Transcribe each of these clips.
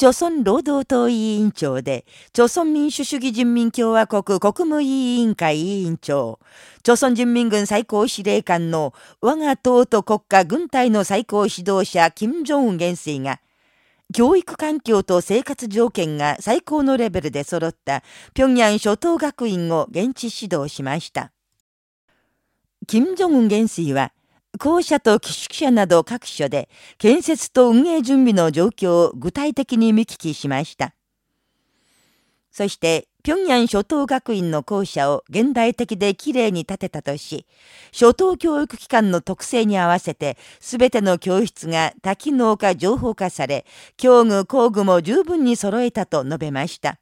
朝鮮労働党委員長で、朝鮮民主主義人民共和国国務委員会委員長、朝鮮人民軍最高司令官の我が党と国家軍隊の最高指導者金正恩元帥が、教育環境と生活条件が最高のレベルで揃った平壌初等学院を現地指導しました。金正恩元帥は、校舎と寄宿舎など各所で建設と運営準備の状況を具体的に見聞きしました。そして、平壌初等学院の校舎を現代的できれいに建てたとし、初等教育機関の特性に合わせて、すべての教室が多機能化情報化され、教具工具も十分に揃えたと述べました。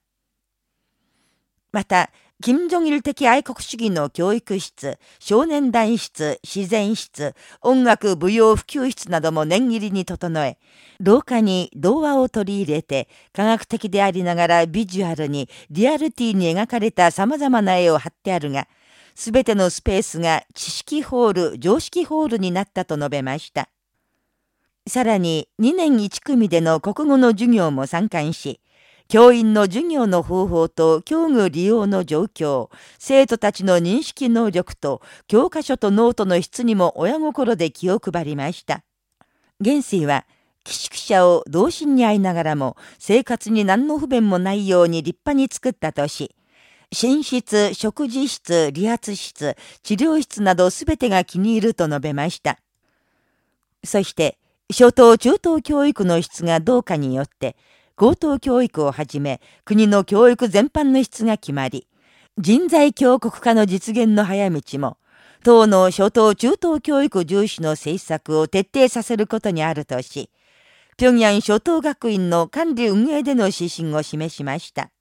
また、金正日的愛国主義の教育室、少年団室、自然室、音楽舞踊普及室なども念入りに整え、廊下に童話を取り入れて、科学的でありながらビジュアルにリアルティに描かれた様々な絵を貼ってあるが、すべてのスペースが知識ホール、常識ホールになったと述べました。さらに2年1組での国語の授業も参観し、教員の授業の方法と教具利用の状況、生徒たちの認識能力と教科書とノートの質にも親心で気を配りました。元帥は、寄宿舎を同心に会いながらも生活に何の不便もないように立派に作ったとし、寝室、食事室、理髪室、治療室などすべてが気に入ると述べました。そして、初等中等教育の質がどうかによって、高等教育をはじめ、国の教育全般の質が決まり、人材強国化の実現の早道も、党の初等中等教育重視の政策を徹底させることにあるとし、平壌初等学院の管理運営での指針を示しました。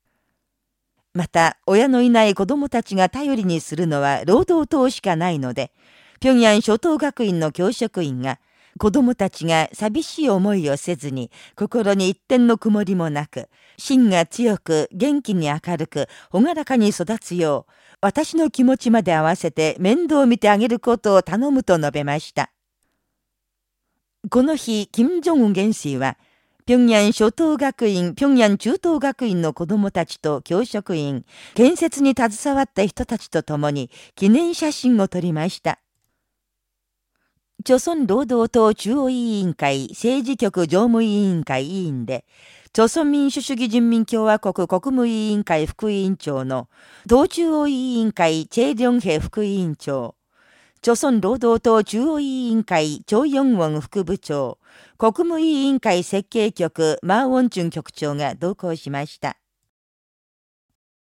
また、親のいない子供たちが頼りにするのは労働党しかないので、平壌初等学院の教職員が子供たちが寂しい思いをせずに、心に一点の曇りもなく、芯が強く、元気に明るく、朗らかに育つよう、私の気持ちまで合わせて面倒を見てあげることを頼むと述べました。この日、金正恩元帥は、平壌初等学院、平壌中等学院の子供たちと教職員、建設に携わった人たちと共に記念写真を撮りました。朝鮮労働党中央委員会政治局常務委員会委員で、朝鮮民主主義人民共和国国務委員会副委員長の、党中央委員会チェ・リョンヘ副委員長、朝鮮労働党中央委員会チョ・ヨンウォン副部長、国務委員会設計局マー・ウォンチュン局長が同行しました。